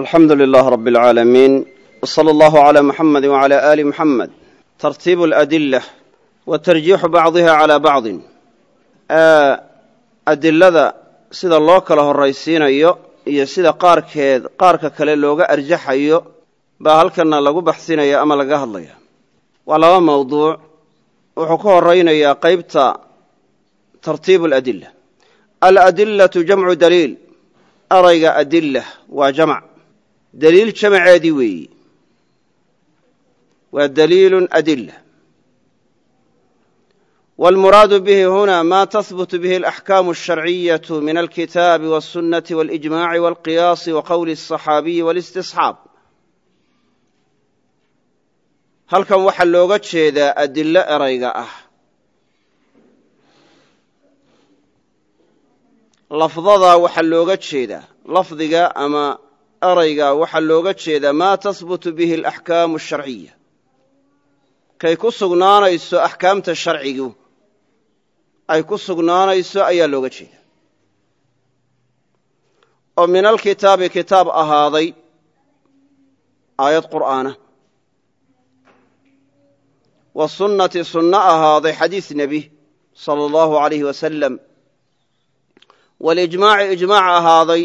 alxamdu lilaah rab اlcaalamiin wsala allahu cla muxamedi wcla aali muxamed tartiib اladila wa tarjiixu bacdiha calaa bacdin adilada sida loo kala horraysiinayo iyo sida qaarkeed qaarka kale looga arjaxayo baa halkana lagu baxsinaya ama laga hadlaya waa laba mawduuc. Wuxuu ka horaynayaa qeybta tartiibu aladila aladillatu jamcu daliil. Erayga adila waa daliil jamaceedii weeyi waa daliilu adila wاlmuraadu bihi huna ma tahbutu bihi alaxkaamu alsharciyaةu min alkitaabi wالsunnati wاlijmaci wاlqiyaasi wa qowli الصaxaabiyi wاlistisxaab halkan waxaa looga jeedaa adilo erayga ah lafdadaa waxaa looga jeedaa lafdiga ama erayga waxaa looga jeedaa maa tahbutu bihi alaxkaamu asharciya kay ku sugnaanayso axkaamta sharcigu ay ku sugnaanayso ayaa looga jeeda. Oo min alkitaabi kitaab ahaaday aayad qur'aana. Wa sunnati sunno ahaaday xadiis nebi sala allahu alayhi wasalam walijmaaci ijmaac ahaaday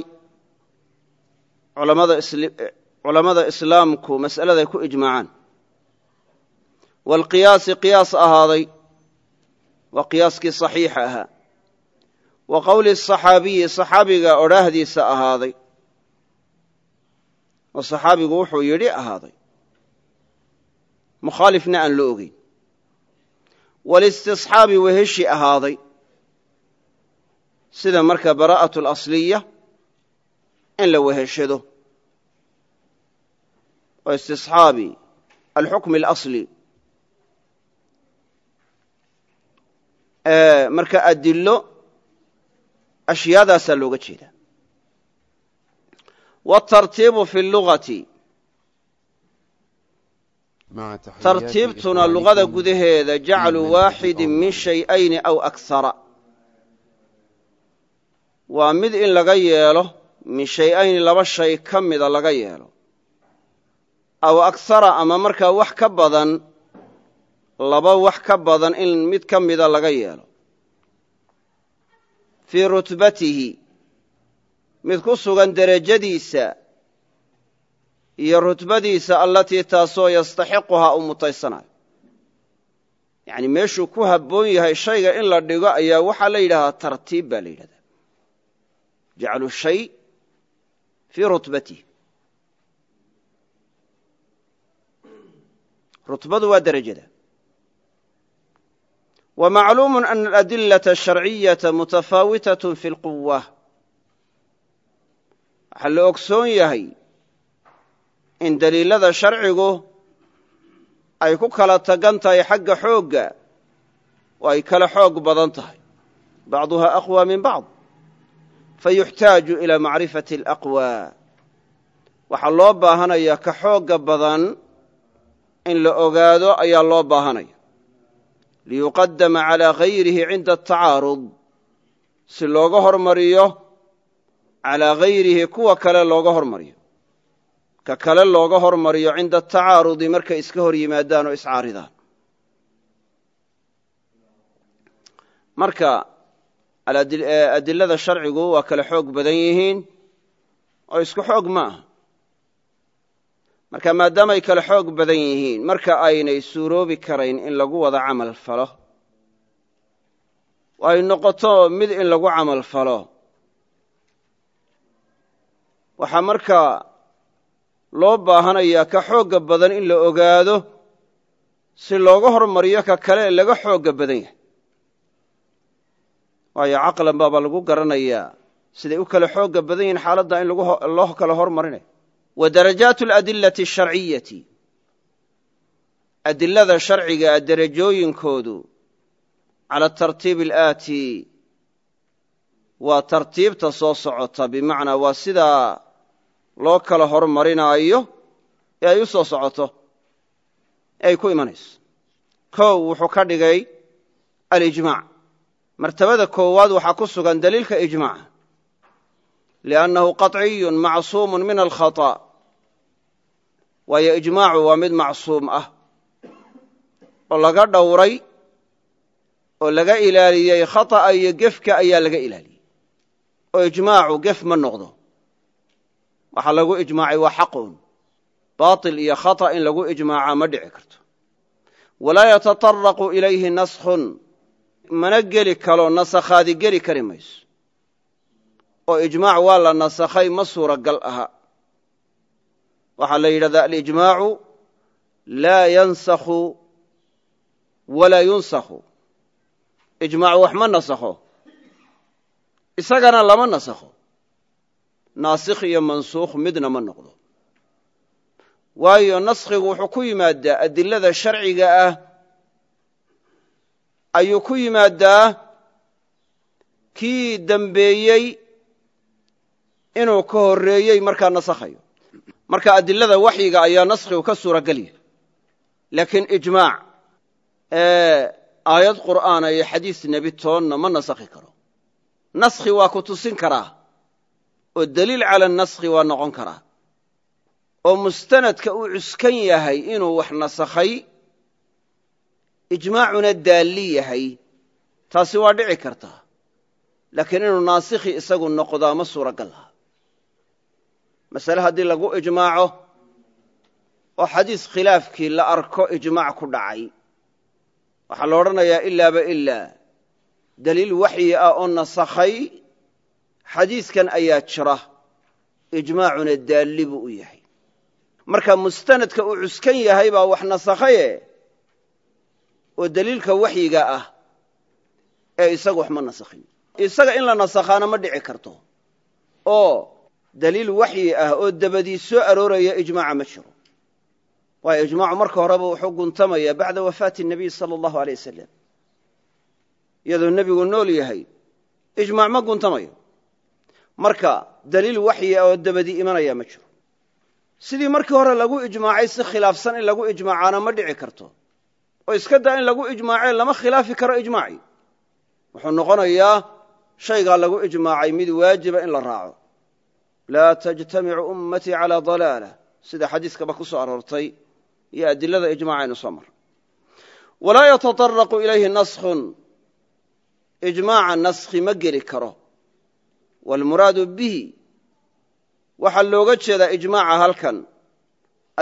culammada islaamku mas'aladay ku ijmaacaan. Waalqiyaasi qiyaas ahaaday waa qiyaaskii saxiixa ahaa. Wa qowli saxaabiyi saxaabiga odhaahdiisa ahaaday. Oo saxaabigu wuxuu yidhi ahaaday mukhaalifna aan loo ogeyn. Walistisxaabi weheshi ahaaday sida marka baraa'atu alasliya in la weheshado. Oo istisxaabi alxukmi alasli. Marka adilo ashyaadaasaa looga jeedaa. Wاtartiibu fi اlugati tartiibtuna lugada gudaheeda jaclu waaxidi min shay'ayni aw akhara waa mid in laga yeelo min shay-ayni laba shay ka mida laga yeelo. Aw akhara ama markaa wax ka badan laba wax ka badan in mid ka mida laga yeelo. Fii rutbatihi mid ku sugan derajadiisa iyo rutbadiisa allatii taasoo yastaxiquhaa u mutaysanayo. Yacni meeshuu ku habboon yahay shayga in la dhigo ayaa waxaa la yidhahdaa tartiib baa la yidhahdaa. Jaclu shay fii rutbatihi rutbadu waa derajada wa macluumu ana aladilata asharciyata mutafaawitaة fi اlquwa waxaa la ogsoon yahay in daliilada sharcigu ay ku kala tagan tahay xagga xoogga oo ay kala xoog badan tahay bacduha aqwى min bacd fayuxtaaju ilaa macrifati alaqwى waxaa loo baahanaya ka xoogga badan in la ogaado ayaa loo baahanaya. Liyuqadama calaa gayrihi cinda atacaarud si looga hormariyo calaa gayrihi kuwa kale looga hormariyo. Ka kale looga hormariyo cinda atacaarudi markay iska hor yimaadaan oo iscaaridaan marka adilada sharcigu waa kale xoog badan yihiin oo isku xoog ma aha marka maadaamay kale xoog badan yihiin marka aynay suuroobi karayn in lagu wada camal falo. Oo ay noqoto mid in lagu camal falo. Waxaa markaa loo baahanayaa ka xoogga badan in la ogaado si looga hormariyo ka kale laga xoogga badan yahay waayo caqlan baaba lagu garanayaa. Siday u kale xoogga badan yihiin xaaladda in loo kala hormarinayo wa darajaatu aladilati asharciyati adilada sharciga derajooyinkoodu cala tartiibi alaati waa tartiibta soo socota bimacnaa waa sidaa loo kala hormarinaayo ee ay u soo socoto ee ay ku imanayso. Kow wuxuu ka dhigay alijmaac martabada koowaad waxaa ku sugan daliilka ijmaaca liannahu qaطciyu macsuumu min alkhaطأ waayo ijmaacu waa mid macsuum ah oo laga dhowray oo laga ilaaliyey khata'a iyo gefka ayaa laga ilaaliyey oo ijmaacu gef ma noqdo waxaa lagu ijmaacay waa xaqun baatil iyo khata in lagu ijmaacaa ma dhici karto walaa yataطaraqu ilayhi naskhun mana geli kalo nasakhaadi geli kari mayso. oo ijmaac waa la nasakhay ma suuragal aha. Waxaa la yidhahdaa alijmaacu laa yansakhu walaa yunsakhu. Ijmaac wax ma nasakho isagana lama nasakho. Naasikh iyo mansuukh midna ma noqdo. Waayo naskhigu wuxuu ku yimaadaa adilada sharciga ah ayuu ku yimaadaa kii dembeeyey inuu ka horreeyey markaa nasakhayo. Marka adilada waxyiga ayaa naskhigu ka suuragal yahay laakiin ijmaac aayad qur'aana iyo xadiis nebi toonna ma nasakhi karo. Naskhi waa ku tusin karaa oo deliil cala naskhi waa noqon karaa. Oo mustanadka uu cuskan yahay inuu wax nasakhay ijmaacuna daalli yahay. Taasi waa dhici kartaa laakiin inuu naasikhi isagu noqdaa ma suuragal aha. Masale haddii lagu ijmaaco oo xadiis khilaafkii la arko ijmaac ku dhacay. Waxaa la odhanayaa ilaaba ilaa daliil waxyi ah oo nasakhay xadiiskan ayaa jira. Ijmaacuna daalli buu u yahay. Marka mustanadka uu cuskan yahay baa wax nasakhaye oo daliilka waxyiga ah ee isaga waxma nasakhin. Isaga in la nasakhaana ma dhici karto. Oo daliil waxyi ah oo dabadii soo arooraya ijmaaca ma jiro. Waayo ijmaacu marka horeba wuxuu guntamaya bacda wafaati nabiy sala allahu aley wasalam iyadoo nebigu nool yahay ijmaac ma guntamayo. Marka daliil waxyi ah oo dabadii imanaya ma jiro. Sidii markii hore lagu ijmaacay si khilaafsan in lagu ijmaacaana ma dhici karto oo iska daa in lagu ijmaacee lama khilaafi karo ijmaacii. Wuxuu noqonayaa shaygaa lagu ijmaacay mid waajiba in la raaco. Laa tajtamicu ummatii calaa dalaala. Sida xadiiskaba ku soo aroortay iyo adilada ijmaacaynu soo mar walaa yataaraqu ilayhi naskhun ijmaaca naskhi ma geli karo. Waalmuraadu bihi. Waxaa looga jeedaa ijmaaca halkan.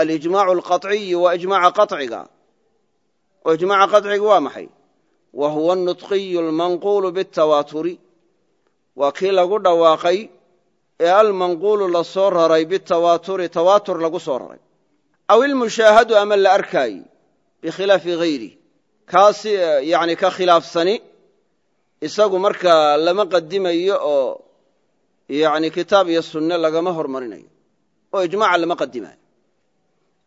Alijmaacu alqaطciyu waa ijmaaca qaطciga oo ijmaaca qadciga waa maxay? Wa huwa anudqiyu almanquulu bitawaaturi waa kii lagu dhawaaqay ee almanquulu la soo raray bitawaaturi tawaatur lagu soo raray. Aw ilmushaahadu ama la arkaayi bikhilaafi hayri kaas yani ka khilaafsani isagu markaa lama qadimayo oo yani kitaab iyo sunne lagama hormarinayo. Oo ijmaaca lama qadimayo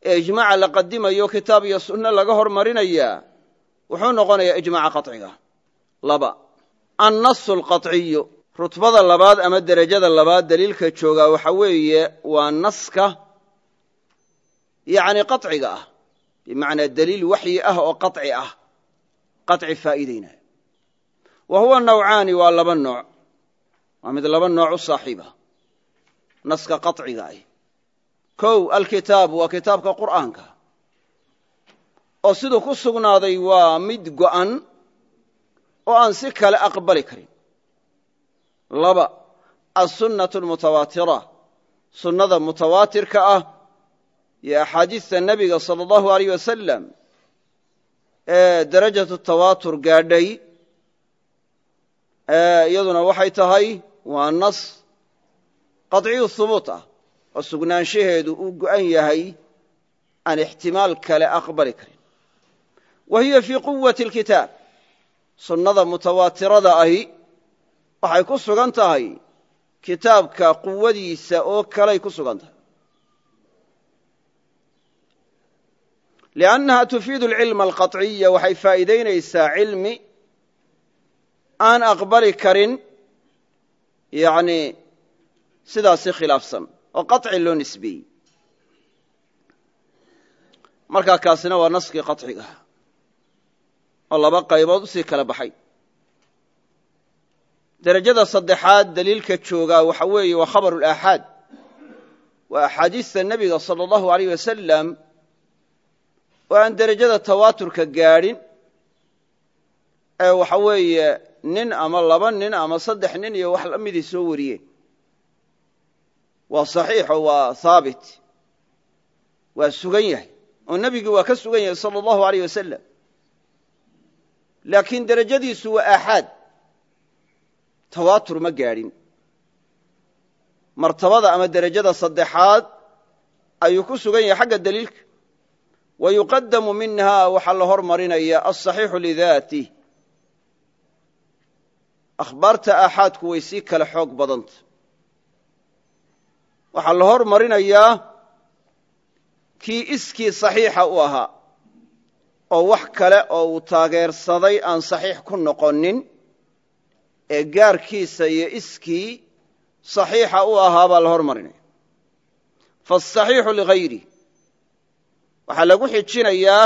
ee ijmaaca la qadimayo kitaab iyo sunno laga hormarinayaa wuxuu noqonayaa ijmaaca qaciga laba annasu alqaciyu rutbada labaad ama derajada labaad daliilka joogaa waxa weeye waa naska yacni qaciga ah. Bimacnaa daliil waxyi ah oo qaci ah qaci faa'iidaynaya wa huwa nawcaani waa laba nooc. Waa mid laba nooc u saaxiiba. Naska qaciga ah kow alkitaab waa kitaabka qur'aanka. Oo siduu ku sugnaaday waa mid go'an oo aan si kale aqbali karin. Laba alsunnatu almutawaatira. Sunnada mutawaatirka ah iyo axaadiista nebiga sala allahu aleyh wasalam ee darajatu tawaatur gaadhay iyaduna waxay tahay waa nas qaطciyu hubuut ah oo sugnaanshaheedu uu go'an yahay aan ixtimaal kale aqbali karin. Wa hiya fii quwati اlkitaab sunnada mutawaatirada ahi waxay ku sugan tahay kitaabka quwadiisa oo kaley ku sugan tahay. Liannaha tufiidu alcilma alqaطciya waxay faa'iidaynaysaa cilmi aan aqbali karin yani sidaasi khilaafsan oo qaطci loo nisbeeyey. Markaa kaasina waa naskii qaطciga oo laba qaybood u sii kala baxay. Derajada saddexaad daliilka joogaa waxa weeye waa khabaru laaxaad waa axaadiista nebiga sala allahu aleyh wasalam oo aan derajada tawaaturka gaadhin ee waxa weeye nin ama laba nin ama saddex nin iyo wax la midii soo wariyeen waa saxiixo waa haabit waa sugan yahay. Oo nebigii waa ka sugan yahay sala allahu aleyh wasalam laakiin derajadiisu waa aaxaad. Tawaatur ma gaadhin martabada ama derajada saddexaad ayuu ku sugan yahay xagga daliilka. Wa yuqadamu minha waxaa la hormarinaya alصaxiixu lidaatih akhbaarta aaxaadku way sii kale xoog badanta waxaa la hormarinayaa kii iskii saxiixa u ahaa oo wax kale oo uu taageersaday aan saxiix ku noqonin ee gaarkiisa iyo iskii saxiixa u ahaa baa la hormarinaya. Faasaxiixu ligayri waxaa lagu xijinayaa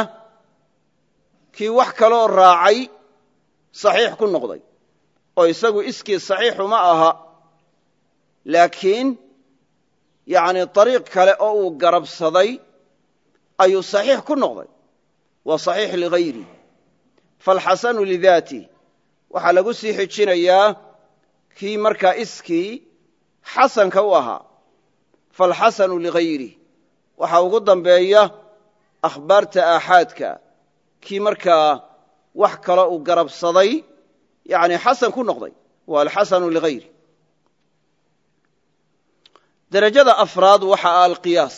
kii wax kaloo raacay saxiix ku noqday oo isagu iskii saxiixu ma aha laakiin yacni dariiq kale oo uu garabsaday ayuu saxiix ku noqday. Waa saxiix ligayri faalxasanu lidaatih waxaa lagu sii xijinayaa kii markaa iskii xasanka u ahaa. Faalxasanu ligayri waxaa ugu dambeeya akhbaarta aaxaadka. Kii markaa wax kale uu garabsaday yani xasan ku noqday. Waa alxasanu ligayri derajada afraad waxa alqiyaas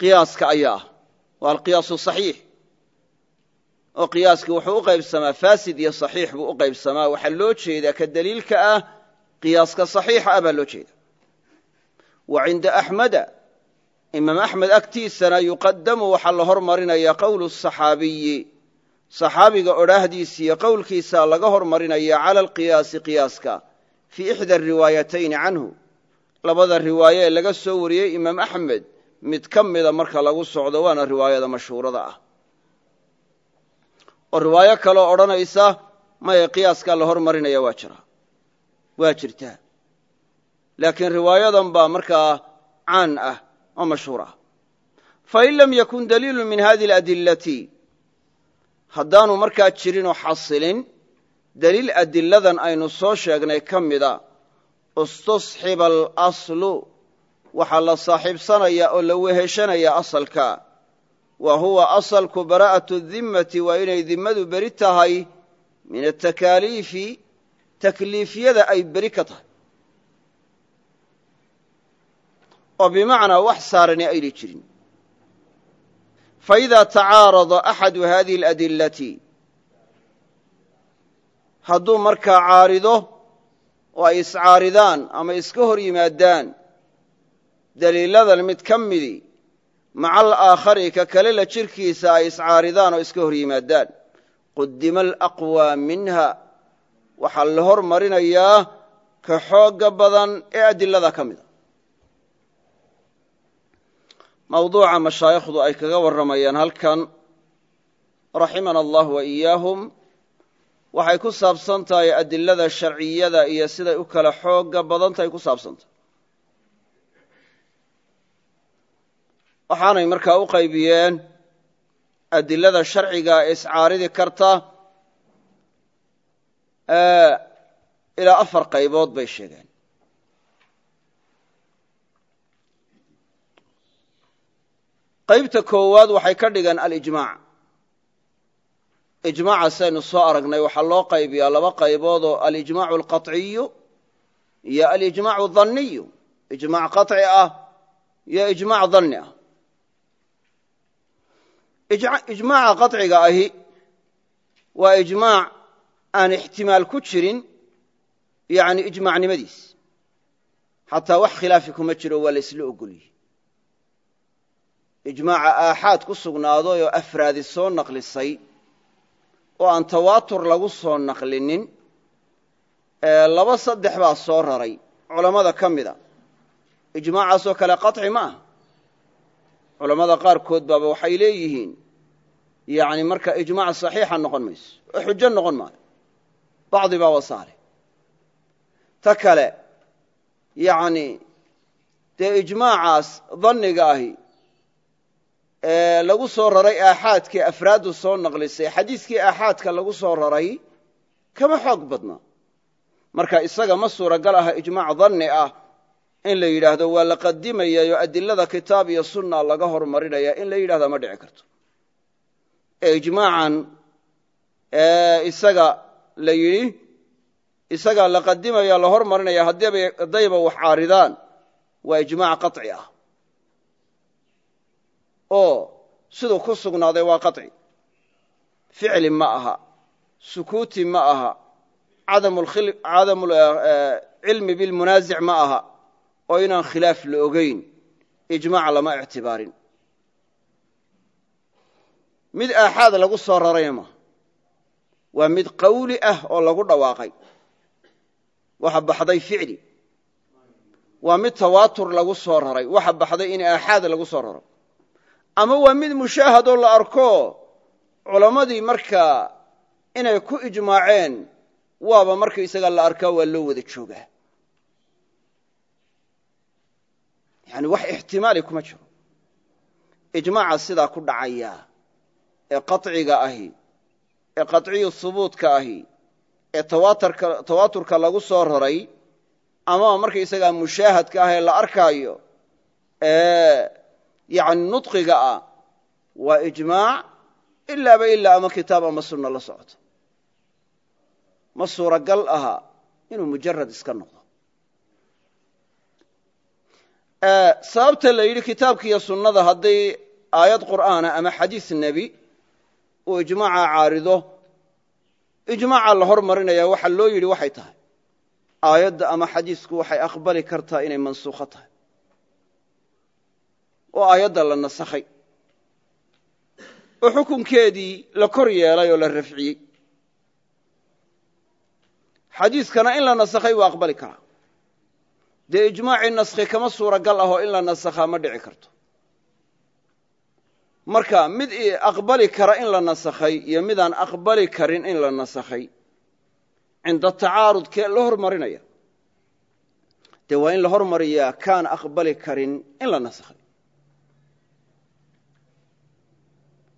qiyaaska ayaa ah. Waa alqiyaasu saxiix. Oo qiyaaskii wuxuu u qaybsamaa fasid iyo saxiix buu u qaybsamaa. Waxaa loo jeedaa ka daliilka ah qiyaaska saxiixa ah baa loo jeeda. Wa cinda axmeda imaam axmed agtiisana yuqadamu waxaa la hormarinaya qowlu saxaabiyi. Saxaabiga odhaahdiisiiyo qowlkiisaa laga hormarinaya cala alqiyaasi qiyaaska fii ixda riwaayatayni canhu labada riwaaye ee laga soo wariyey imaam axmed mid ka mida marka lagu socdo waana riwaayada mashhuurada ah. Oo riwaayo kaloo odhanaysa maya qiyaaskaa la hormarinaya waa jira waa jirtaa laakiin riwaayadan baa markaa caan ah oo mashhuur ah. Fain lam yakun daliilu min hadi aladillati haddaanu markaa jirinoo xasilin deliil adiladan aynu soo sheegnay ka mida istusxiba alaslu waxaa la saaxiibsanayaa oo la weheshanayaa asalka. Wa huwa asalku bara'atu dimmati waa inay dimmadu beri tahay min atakaaliifi takliifyada ay beri ka tahay. Oo bimacnaa wax saarani ayna jirin. Faإida tacaarada axadu اladilati hadduu markaa caarido oo ay iscaaridaan ama iska hor yimaadaan. Daliiladan mid ka midi maca alaakhari ka kale la jirkiisa ay iscaaridaan oo iska hor yimaadaan. Qudima alaqwى minha waxaa la hor marinayaa ka xooga badan ee adilada ka mida mawduuca mashaayikhdu ay kaga warramayaan halkan raximana allah wa iyaahum waxay ku saabsan tahay adilada sharciyada iyo siday u kala xooga badan tahay ku saabsantahay waxaanay markaa u qaybiyeen adilada sharciga iscaaridi karta ilaa afar qaybood bay sheegeen. Qaybta koowaad waxay ka dhigeen alijmaac ijmaaca saynu soo aragnay waxaa loo qaybiyaa laba qaybood oo alijmaacu alqaciyu iyo alijmaacu dhanniyu ijmac qaci ah iyo ijmac dhanni ah. Ijmaaca qaciga ahi waa ijmaac aan ixtimaal ku jirin yani ijmacnimadiis xataa wax khilaafi kuma jiro waa laysla ogoliyey ijmaaca aaxaad ku sugnaado oo afraadi soo naqlisay oo aan tawaatur lagu soo naqlinin laba saddex baa soo raray. Culammada ka mida ijmaacaasoo kale qaطci ma aha. Culammada qaarkood baaba waxay leeyihiin yani marka ijmaac saxiixa noqon mayso oo xujo noqon maayo. Bacdi baa wasaale ta kale yacni dee ijmaacaas danniga ahi lagu soo raray aaxaadkii afraaddu soo naqlisay xadiiskii aaxaadka lagu soo raray kama xoog badna. Marka isaga ma suuragal aha ijmaac danni ah in la yidhaahdo waa la qadimayayo adilada kitaab iyo sunna laga hormarinaya in la yidhahda ma dhici karto. Ee ijmaacan isaga la yidhi isagaa la qadimaya la hormarinaya haddayba wax caaridaan waa ijmaac qaطci ah oo siduu ku sugnaaday waa qaطci ficli ma aha sukuuti ma aha cadamu cilmi bilmunaasic ma aha oo inaan khilaaf la ogeyn ijmaac lama ictibaarin. Mid aaxaad lagu soo rarayna ma waa mid qawli ah oo lagu dhawaaqay. Waxa baxday ficli. Waa mid tawaatur lagu soo raray. Waxa baxday in aaxaad lagu soo raro ama waa mid mushaahadoo la arko. Culammadii markaa inay ku ijmaaceen waaba markaysaga la arkaa waa loo wada joogaa yani wax ixtimaali kuma jiro. Ijmaaca sidaa ku dhacaya ee qaطciga ahi ee qaطciyu hubuutka ahi ee tawaaturka lagu soo raray ama markaysagaa mushaahadka ah ee la arkaayo yani nudqiga ah waa ijmaac ilaaba ilaa ama kitaab ama sunna la socoto ma suuragal aha inuu mujarad iska noqdo. Sababta la yidhi kitaabka iyo sunnada hadday aayad qur'aana ama xadiis nebi uu ijmaaca caarido ijmaaca la hormarinaya waxa loo yidhi waxay tahay. Aayadda ama xadiisku waxay aqbali kartaa inay mansuukho tahay oo aayadda la nasakhay. Oo xukunkeedii la kor yeelay oo la rafciyey. Xadiiskana in la nasakhay waa aqbali karaa dee ijmaacii naskhi kama suuragal ahoo in la nasakhaa ma dhici karto. Marka mid aqbali kara in la nasakhay iyo midaan aqbali karin in la nasakhay cinda tacaarud kee la hormarinaya? Dee waa in la hormariyaa kaan aqbali karin in la nasakhay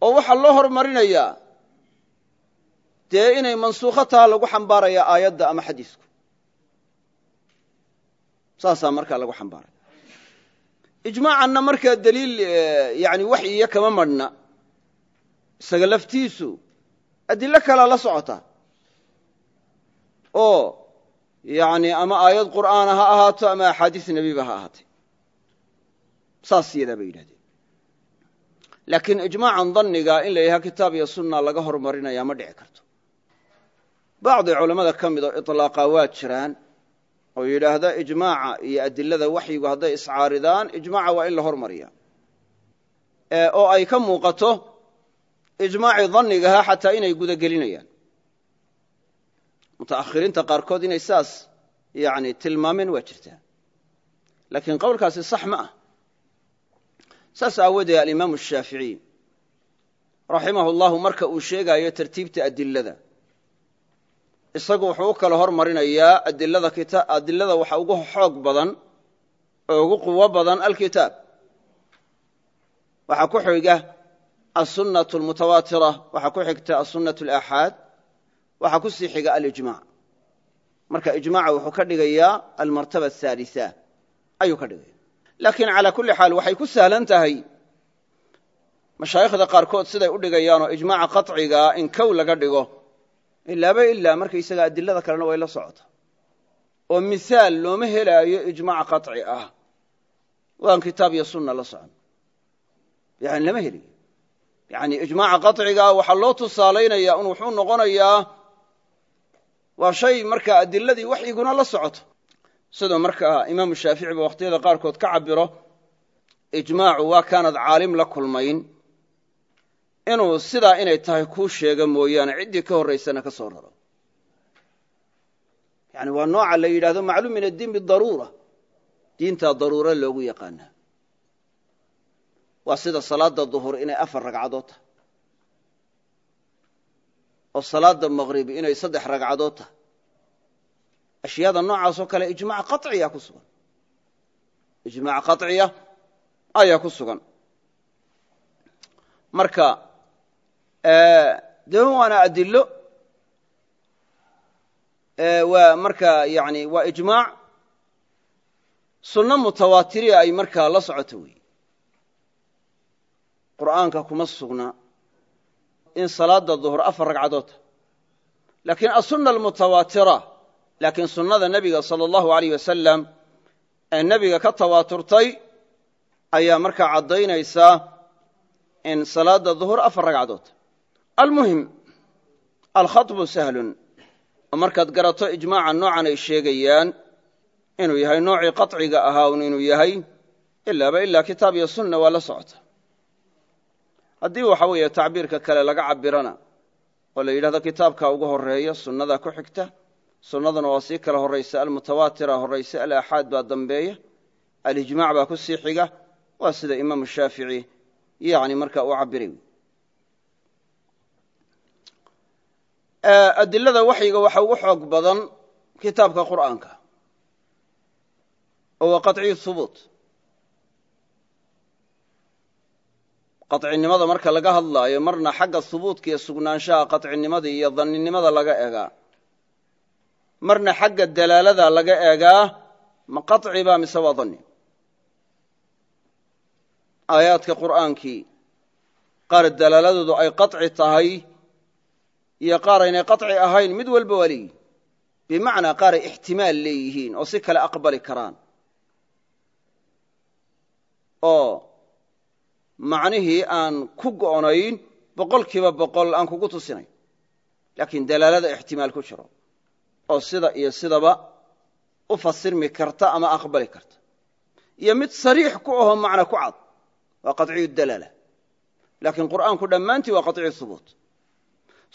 oo waxaa loo hormarinayaa dee inay mansuukho taha lagu xambaaraya aayadda ama xadiisku. Saasaa markaa lagu xambaaraya ijmaacanna markaa daliil yani waxyiyo kama madhna isaga laftiisu adilo la socota. Oo yani ama aayad qur'aana ha ahaato ama axaadiis nebiba ha ahaatay. Saas laakiin ijmaacan danniga in la yidhaha kitaab iyo sunna laga hormarinaya ma dhici karto. Bacdi culammada ka mid oo iطlaaqa waa jiraan oo yidhaahda ijmaaca iyo adilada waxyigu hadday iscaaridaan ijmaaca waa in la hormariya oo ay ka muuqato ijmaacii dannigaha xataa inay gudagelinayaan. Mutaakhiriinta qaarkood inay saas yani tilmaameen waa jirtaa. Laakiin qowlkaasi sax ma ah saas aawoodee alimaamu shaaficiy raximah اllahu marka uu sheegaayo tartiibta adilada isagu wuxuu u kala hormarinayaa adilada waxa ugu xoog badan oo ugu quwo badan alkitaab waxaa ku xiga aلsunaة اlmutawaatira waxaa ku xigta aلsunaة اlaaxaad waxaa ku sii xiga alijmac marka ijmaca wuxuu ka dhigayaa almartaba aلثaaliثa ayuu ka dhigaya laakiin calى kuli xaal waxay ku sahlan tahay mashaayikhda qaarkood siday u dhigayaanoo ijmaaca qaطcigaa in kow laga dhigo ilaaba ilaa markaysaga adilada kalena way la socota oo mihaal looma helaayo ijmaac qaطci ah waan kitaab iyo sunna la socon yani lama helayo yani ijmaaca qaطcigaa waxaa loo tusaalaynaya un wuxuu noqonayaa waa shay markaa adiladii waxyiguna la socoto siduu markaa imaamu shaafici ba wakhtiyada qaarkood ka cabiro ijmaacu waa kaanad caalim la kulmayn. Inuu sidaa inay tahay kuu sheega mooyaane ciddii ka horraysana ka soo raro. Yani waa nooca la yidhahdo macluum min addiin bidaruura diintaa daruuro loogu yaqaanaa. Waa sida salaada duhur inay afar ragcadood tahay. Oo salaada maqrib inay saddex ragcadood tahay ashyaada noocaasoo kale ijmac qaciya ku sugan. Ijmac qaciya ayaa ku sugan. Marka de waana adilo waa marka yani waa ijmaac sunno mutawaatiriya ay markaa la socoto wey qur'aanka kuma sugna in salaada duhur afar ragcadood. Ta laakiin asunna almutawaatira laakiin sunnada nebiga sala allahu alayh wasalam ee nebiga ka tawaaturtay ayaa markaa caddaynaysaa in salaada duhur afar ragcadood. Almuhim alkhaطbu sahlun. Oo markaad garato ijmaaca noocan ay sheegayaan inuu yahay noocii qaطciga ahaa un inuu yahay ilaaba ilaa kitaab iyo sunna waa la socota. Haddii waxa weeye tacbiirka kale laga cabirana oo la yidhahdo kitaabka ugu horreeya sunnada ku xigta sunnaduna waa sii kala horeysa almutawaatira horaysa alaxaad baa dambeeya alijmac baa ku sii xiga waa sida imaamu shaafici yani markaa u cabiray adilada waxyiga waxa ugu xoog badan kitaabka qur'aanka oo waa qaciy hubuut qacinimada marka laga hadlaayo marna xagga hubuudka iyo sugnaanshaha qacinimada iyo daninimada laga egaa marna xagga dalaaladaa laga eegaa ma qaciba mise waa danni? Aayaadka qur'aankii qaar dalaaladoodu ay qaci tahay iyo qaar aynay qaci ahayn mid walba waa leeyihiin bimacnaa qaaray ixtimaal leeyihiin oo si kale aqbali karaan. Oo macnihii aan ku go'nayn boqolkiiba boqol aan kugu tusinay laakiin dalaalada ixtimaal ku jiro oo sida iyo sidaba u fasirmi karta ama aqbali karta iyo mid sariix ku aho macna ku cad waa qaطciyu dalaala laakiin qur'aanku dhammaantii waa qaطciyu hubuut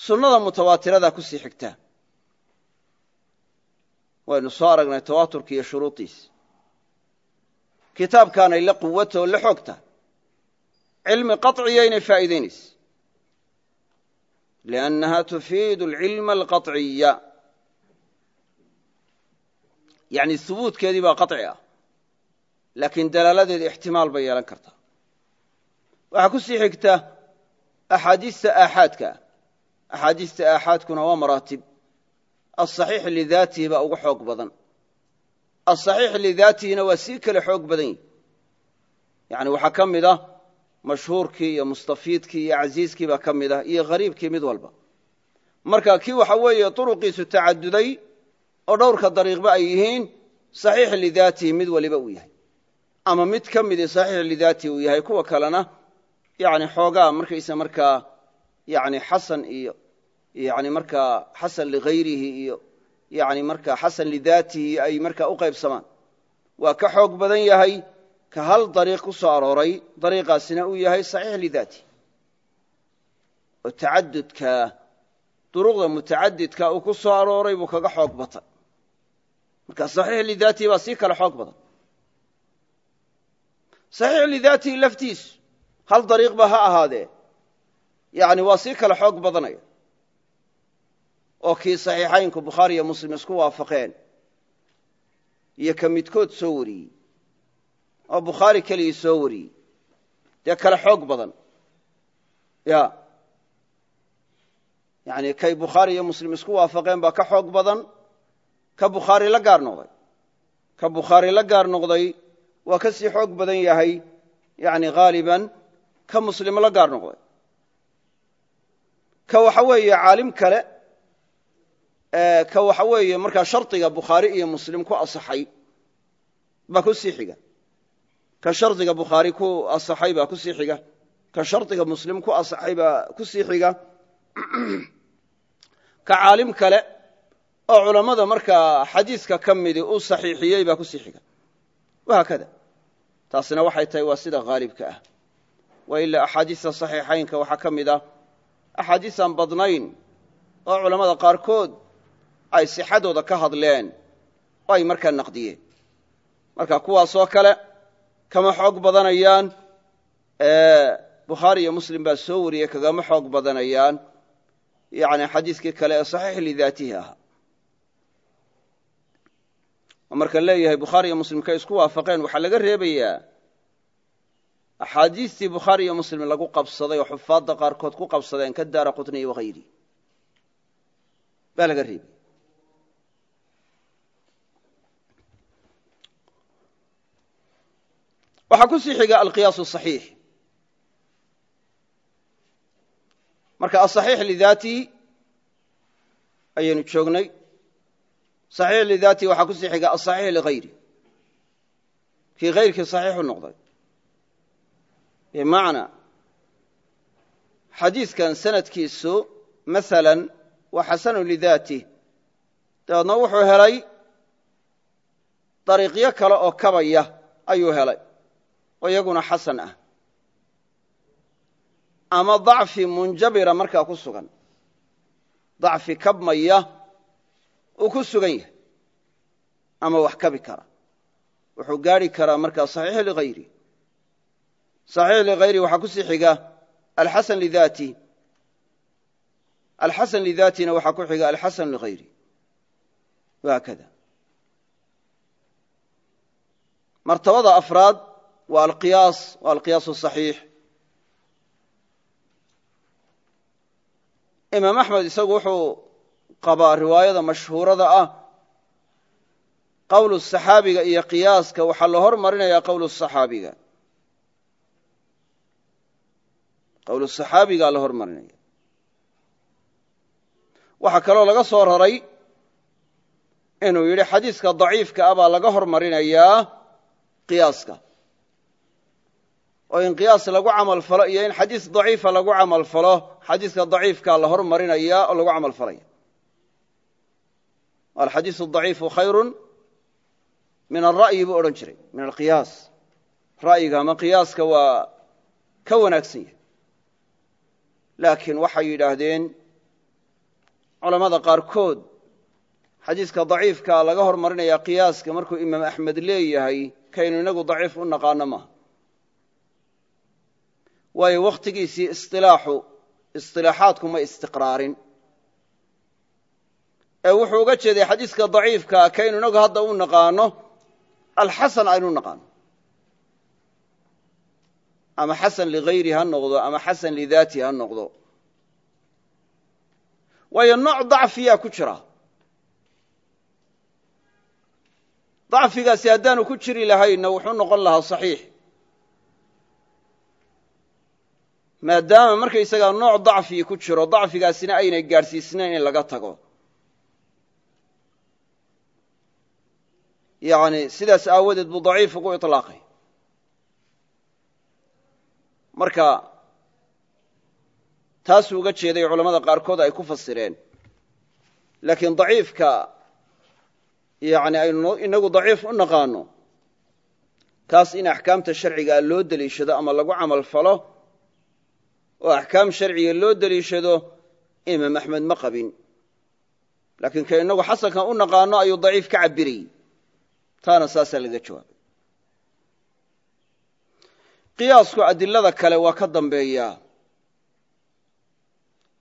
sunnada mutawaatiradaa ku sii xigtaa waynu soo aragnay tawaaturki iyo shuruudiisi kitaabkaanay la quwata oo la xoogta cilmi qaطciya inay faa'iidaynaysa liannaha tufiidu alcilma alqaطciya yani hubuudkeedii baa qaci ah. laakiin dalaaladeeda ixtimaal bay yeelan kartaa. waxaa ku sii xigta axaadiista aaxaadkaa axaadiista aaxaadkuna waa maraatib asaxiix lidaatihi baa uga xoog badan. asaxiix lidaatihina waa sii kale xoog badan. yihi yani waxaa ka mid ah mashhuurkii iyo mustafiidkii iyo casiiskii oo dhowrka dariiqba ay yihiin صaxiix lidaatihi mid waliba uu yahay. Ama mid ka midii صaxiix lidaatihi uu yahay kuwa kalena yani xoogaa markaysa markaa yani xasan iyo yani markaa xasan ligayrihi iyo yani markaa xasan lidaatihi ay markaa u qaybsamaan. Waa ka xoog badan yahay ka hal dariiq ku soo arooray dariiqaasina uu yahay saxiix lidaatihi oo tacadudka duruqda mutacadidka uu ku soo arooray buu kaga xoog batay marka saxiix lidaatihi baa sii kale xoog badan. Saxiix lidaatihi laftiisu hal dariiq ha ahaadee yani waa sii kale xoog badanaya. Oo kii saxiixaynku bukhaari iyo muslim isku waafaqeen iyo ka midkood soo wariyey. Oo bukhaari keligii soo wariyey. Dee kale xoog badan. Ya yani kay bukhaari iyo muslim isku waafaqeen baa ka xoog badan ka bukhaari la gaar noqday ka bukhaari la gaar noqday waa ka sii xoog badan yahay yani haaliban ka muslim la gaar noqday ka waxa weeye caalim kale ka waxa weeye markaa shardiga bukhaari iyo muslim ku asaxay baa ku sii xiga. Ka shardiga bukhaari ku asaxay baa ku sii xiga. Ka shardiga muslim ku asaxay baa ku sii xiga. Ka caalim kale oo culammada markaa xadiiska ka midi uu saxiixiyey baa ku sii xiga. Wahaakada taasina waxay tahay waa sida haalibka ah. Wa ilaa axaadiista saxiixaynka waxaa ka mid ah axaadiisaan badnayn oo culammada qaarkood ay sixadooda ka hadleen oo ay markaa naqdiyeen. Marka kuwaasoo kale kama xoog badanayaan bukhaari iyo muslim baa soo wariyey kagama xoog badanayaan. Yani xadiiskii kale ee saxiix lidaatihi ahaa marka leeyahay bukhaari iyo muslim kay isku waafaqeen waxaa laga reebayaa axaadiistii bukhaari iyo muslim lagu qabsaday oo xufaadda qaarkood ku qabsadeen ka daara qutniy wahayri baa laga reebay. Waxaa ku sii xiga alqiyaas صaxiix marka aصaxiix lidaatihi ayaynu joognay صaxiix lidaatihi waxaa ku sii xiga aصaxiix ligayri kii hayrkii صaxiixu noqday bimacnaa xadiidkan sanadkiisu maala waa xasanu lidaatih dabeedna wuxuu helay dariiqyo kale oo kabaya ayuu helay oo iyaguna xasan ah ama dacfi munjabira markaa ku sugan dacfi kabmaya uu ku sugan yahay ama wax kabi kara. Wuxuu gaari karaa markaa صaxiix liayri صaxiix likhayri waxaa ku xiga alxasan lidaati alxasan lidaatina waxaa ku xiga alxasan likhayri wahaakada martabada afraad waa alqiyaas waa alqiyaas saxiix. Imaam axmed isagu wuxuu qabaa riwaayada mashhuurada ah qowlu saxaabiga iyo qiyaaska waxaa la hormarinayaa qowlu saxaabiga. Qowlu saxaabigaa la hormarinaya. Waxaa kaloo laga soo raray inuu yidhi xadiiska daciifka ah baa laga hormarinayaa qiyaaska. Oo in qiyaas lagu camal falo iyo in xadiis daciifa lagu camal falo xadiiska daciifkaa la hormarinaya oo lagu camal falaya alxadiisu daciifu khayru min alra'yi buu odhan jiray min alqiyaas. Ra'yiga ama qiyaaska waa ka wanaagsan yahay. Laakiin waxay yidhaahdeen culammada qaarkood xadiiska daciifkaa laga hormarinaya qiyaaska markuu imaam axmed leeyahay kaynu inagu daciif u naqaano maaha. Waayo wakhtigiisii isilaaxu isilaaxaadku ma istiqraarin wuxuu uga jeeday xadiiska daciifkaa kaynu inagu hadda u naqaano alxasan aynu naqaano. Ama xasan ligayri ha noqdo ama xasan lidaati ha noqdo. Waayo nooc dacfiyaa ku jira. Dacfigaasi haddaanu ku jiri lahaynna wuxuu noqon lahaa saxiix. Maadaama markaysagaa nooc dacfii ku jiro dacfigaasina aynay gaadhsiisnayn in laga tago yani sidaas aawadeed buu daciif ugu iطlaaqay marka taasuu uga jeeday culamada qaarkood ay ku fasireen. Laakiin daciifka yani aynu inagu daciif u naqaano kaas in axkaamta sharcigaa loo deliishado ama lagu camal falo oo axkaam sharciga loo deliishado imaam axmed ma qabin. Laakiin ka inagu xasankan u naqaano ayuu daciif ka cabirayy taana saasaa laga jawaabay. Qiyaasku adilada kale waa ka dambeeyaa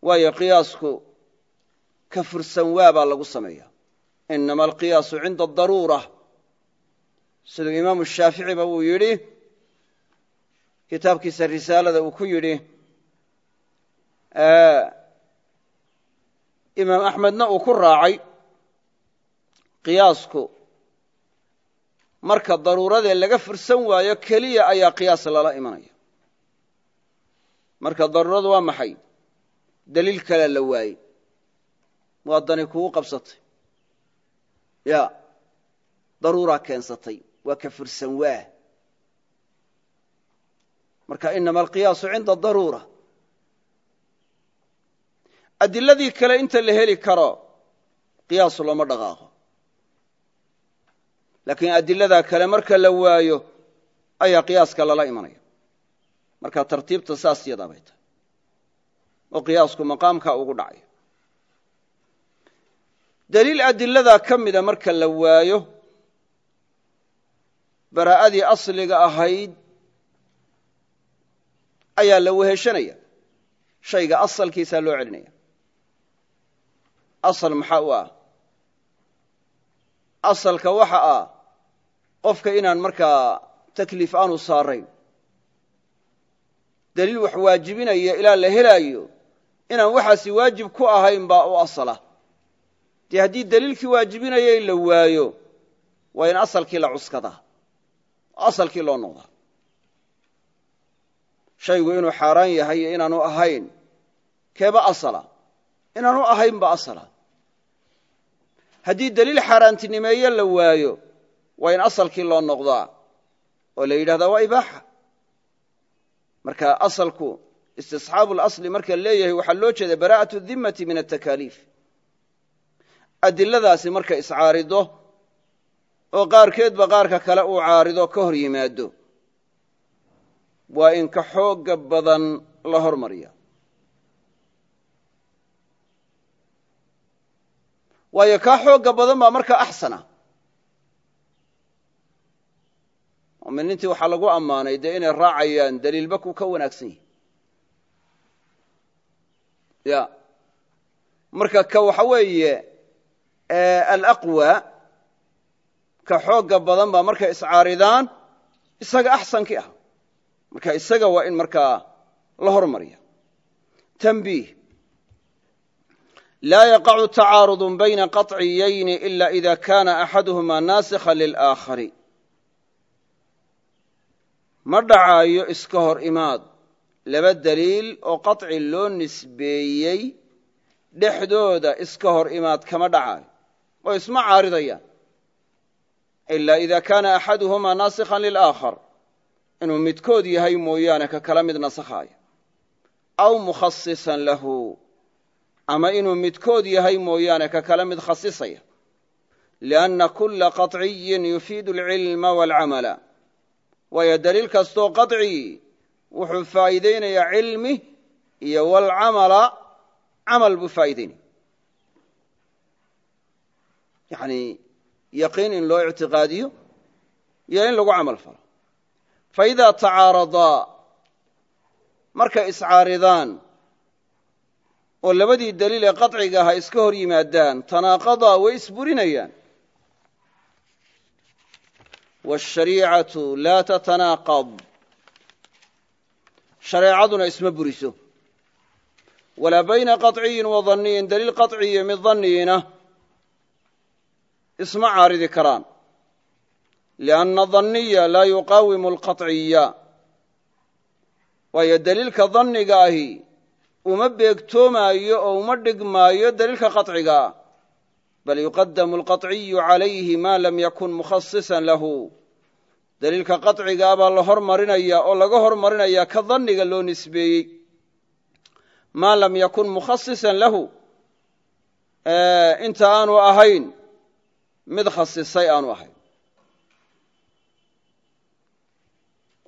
waayo qiyaasku ka fursan waa baa lagu sameeya. Inama alqiyaasu cinda adaruura siduu imaamu shaaficiba uu yidhi kitaabkiisa risaalada uu ku yidhi imaam axmedna uu ku raacay qiyaasku marka daruuradee laga fursan waayo keliya ayaa qiyaas lala imanaya. Marka daruuradu waa maxay? Daliil kale la waayey. Waa dani kugu qabsatay. Ya daruuraa keensatay. Waa ka fursan waa marka inama alqiyaasu cinda daruura. Adiladii kale inta la heli karo qiyaasu looma dhaqaaqo laakiin adiladaa kale marka la waayo ayaa qiyaaska lala imanaya. Marka tartiibta saas yadaa tahay. Oo qiyaasku maqaamkaa ugu dhacaya daliil adiladaa ka mida marka la waayo baraa'adii asliga ahayd ayaa la weheshanaya. Shayga asalkiisaa loo celinaya. Asal maxaa u ah? Asalka waxa ah qofka inaan markaa takliif aanu saarayn. Daliil wax waajibinaya ilaa la helaayo inaan waxaasi waajib ku ahayn baa u asala. Dee haddii daliilkii waajibinayay la waayo waa in asalkii la cuskadaa asalkii loo noqdaa. Shaygu inuu xaaraan yahay inaanu ahayn keeba asala. Inaanu ahaynba asala. Haddii daliil xaaraantinimeeye la waayo waa in asalkii loo noqdaa oo la yidhahdaa waa ibaaxa. Marka asalku istisxaabu lasli marka leeyahay waxaa loo jeeda bara'atu dimmati min atakaaliif adiladaasi marka iscaarido oo qaarkeedba qaarka kale uu caarido ka hor yimaado waa in ka xooga badan la hormariya waayo kaa xooga badan baa markaa axsana muminiintii waxaa lagu ammaanay dee inay raacayaan daliilba ku ka wanaagsan yihi ya. Marka ka waxa weeye alaqwa ka xooga badan baa markay iscaaridaan isaga axsankii ah. Marka isaga waa in markaa la hormariya tanbiih. Laa yaqacu tacaarudu bayna qaطciyayni ila ida kana axaduhuma naasikha lilaakhari ma dhacaayo iska hor imaad. Laba daliil oo qaطci loo nisbeeyey dhexdooda iska hor imaad kama dhacaayo. Oo isma caaridayaan. Ila ida kaana axaduhuma naasikhan lilaakhar inuu midkood yahay mooyaane ka kala mid nasakhaayo. Aw mukhasisan lahu. Ama inuu midkood yahay mooyaane ka kala mid khasisaya lianna kula qaطciyin yufiidu alcilma waalcamala waayo daliil kastoo qaطci wuxuu faa'iideynayaa cilmi iyo walcamala camal buu faa'ideynaya yani yaqiin in loo ictiqaadiyo iyo in lagu camal falo. Faidaa tacaaradaa markay iscaaridaan oo labadii daliil ee qaطciga aha iska hor yimaadaan tanaaqadaa way isburinayaan wاshariicatu laa tatanaaqad shareecaduna isma buriso walaa bayna qaطciyin wa danniyin daliil qaطci iyo mid danniina isma caaridi karaan lianna danniya laa yuqaawimu alqaطciya waayo daliilka danniga ahi uma beegtoomaayo oo uma dhigmaayo daliilka qaطciga ah bal yuqadamu alqaطciyu calayhi ma lam yakun mukhasisan lahu daliilka qaطcigaa baa la hormarinaya oo laga hormarinaya ka danniga loo nisbeeyey maa lam yakun mukhasisan lahu inta aanu ahayn mid khasisay aanu ahayn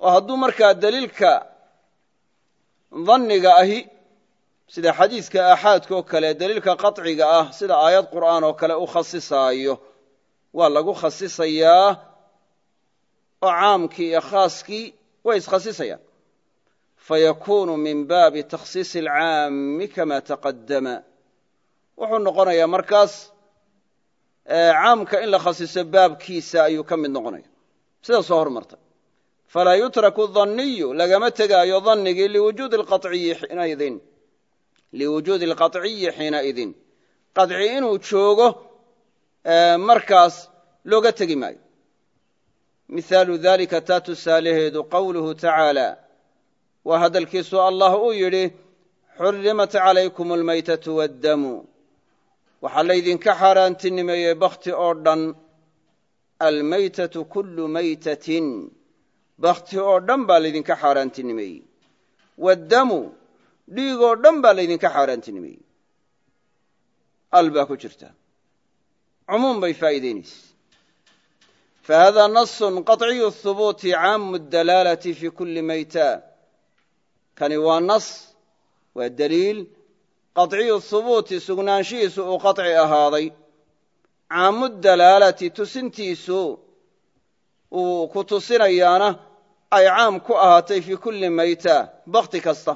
oo hadduu markaa daliilka danniga ahi sida xadiiska aaxaadka oo kale daliilka qaطciga ah sida aayad qur'aan oo kale u khasisaayo. Waa lagu khasisayaa oo caamkii iyo khaaskii way iskhasisayaan fayakunu min baabi takhsiisi alcaami kama taqadama wuxuu noqonayaa markaas caamka in la khasiso baabkiisa ayuu ka mid noqonaya. Sida soo hormartay falaa yutraku danniyu lagama tegaayo dannigii liwujuudi alqaطciyi xiinaidin liwujuudi alqaطciyi xiinaidin qaطci inuu joogo markaas looga tegi maayo. Mihaalu dalika taa tusaalaheedu qowluhu tacaala. Waa hadalkiisu allah uu yidhi xurimat calaykum almaytatu waaddamu waxaa laydinka xaaraantinimeeyey bakhti oo dhan almaytatu kullu maytatin. Bakhti oo dhan baa laydinka xaaraantinimeeyey waaddamu dhiigoo dhan baa laydinka xaaraantinimeeyey al baa ku jirta cumuum bay faa'iideynaysa fahada nasun qaطciyu hubuuti caamu dalaalati fi kuli mayta kani waa nas waa daliil qaطciyu hubuuti sugnaanshihiisu uu qaطci ahaaday caamu dalaalati tusintiisu uu ku tusinayaana ay caam ku ahaatay fii kulli mayta bakhti kasta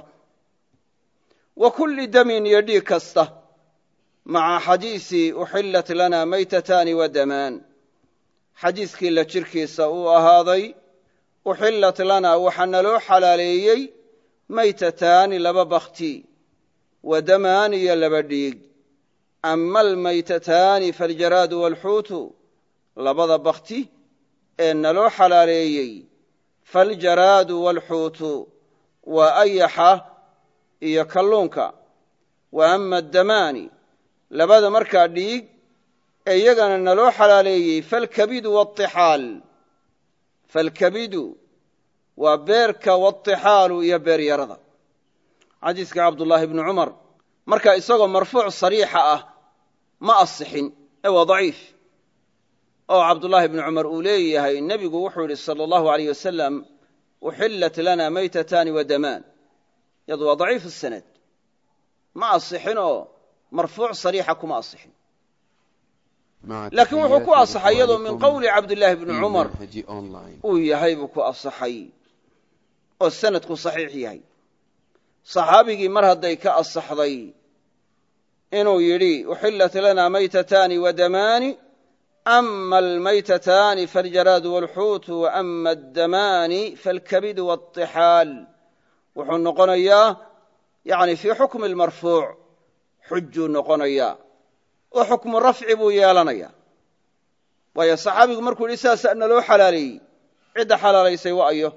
wa kulli damin iyo dhiig kasta. Maca xadiisi uxillat lana maytataani wa damaan xadiiskii la jirkiisa uu ahaaday uxillat lanaa waxaa naloo xalaaleeyey maytataani laba bakhti wa damaani iyo laba dhiig. Ama almaytataani faljaraadu waalxuutu labada bakhti ee naloo xalaaleeyey faljaraadu waalxuutu waa ayaxa iyo kalluunka. Wa ama damaani labada markaa dhiig ee iyagana naloo xalaaleeyey falkabidu waixaal falkabidu waa beerka waatixaalu iyo beer yarada xadiiska cabdullaahi ibnu cumar markaa isagoo marfuuc sariixa ah ma asixin ee waa daciif. Oo cabdullaahi ibnu cumar uu leeyahay nebigu wuxuu yidhi sala allahu aleyh wasalam uxillat lana maytatani wa damaan iyadu waa daciifu sanad. Ma asixinoo marfuuc sariixa kuma asixin. Laakiin wuxuu ku asaxay iyadoo min qowli cabdillaahi bni cumar uu yahay buu ku asaxay oo sanadku saxiix yahay. Saxaabigii mar hadday ka asaxday inuu yidhi uxillat lanaa maytatani wadamaani ama almaytatani faljaraadu walxuutu waama addamaani faalkabidu wاطixaal wuxuu noqonayaa yani fii xukmi اlmarfuuc xujuu noqonayaa oo xukmu rafci buu yeelanaya. Waayo saxaabigu markuu yidhi saasaa naloo xalaaleeyey cidda xalaalaysay wa ayo.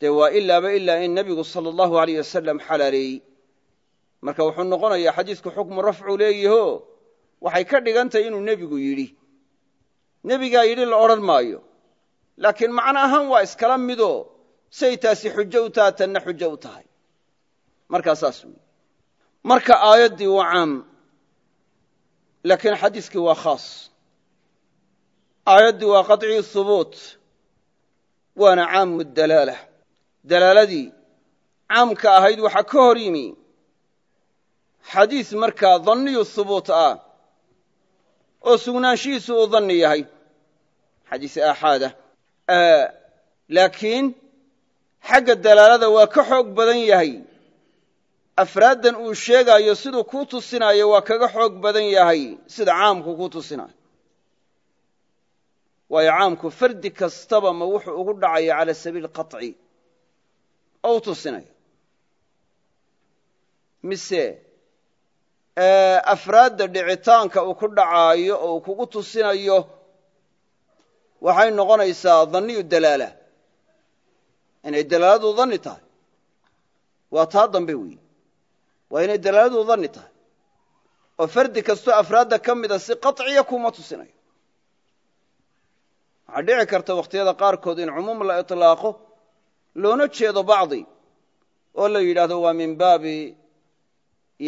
Dee waa ilaaba ilaa in nebigu sala allahu aleyh wasalam xalaaleeyey. Marka wuxuu noqonayaa xadiisku xukmu rafcu leeyaho waxay ka dhigantahay inuu nebigu yidhi. Nebigaa yidhi la odhan maayo. Laakiin macno ahaan waa iskala midoo say taasi xujo u taha tanna xujo u tahay markaa wey marka aayaddii waa caam laakiin xadiiskii waa khaas. Aayaddii waa qaطci hubuut waana caamu dalaala. Dalaaladii caamka ahayd waxaa ka hor yimi. Xadiis markaa danniyu hubuut ah oo sugnaanshihiisu uu danni yahay. Xadiis aaxaada. Laakiin xagga dalaalada waa ka xoog badan yahay. Afraaddan uu sheegaayo siduu kuu tusinaayo waa kaga xoog badan yahay. Sida caamku kuu tusinayo waayo caamku fardi kastaba ma wuxuu ugu dhacaya cala sabiili qaطci oo u tusinaya mise afraadda dhicitaanka uu ku dhacaayo oo uu kugu tusinayo waxay noqonaysaa danniyu dalaala inay dalaaladu dhanni tahay. Waa taa dambe weeye waa inay dalaaladu danni tahay. Oo fardi kastoo afraadda ka mid a si qaciya kuma tusinayo. Waxaa dhici karta wakhtiyada qaarkood in cumuum la iطlaaqo loona jeedo bacdi oo la yidhaahdo waa min baabi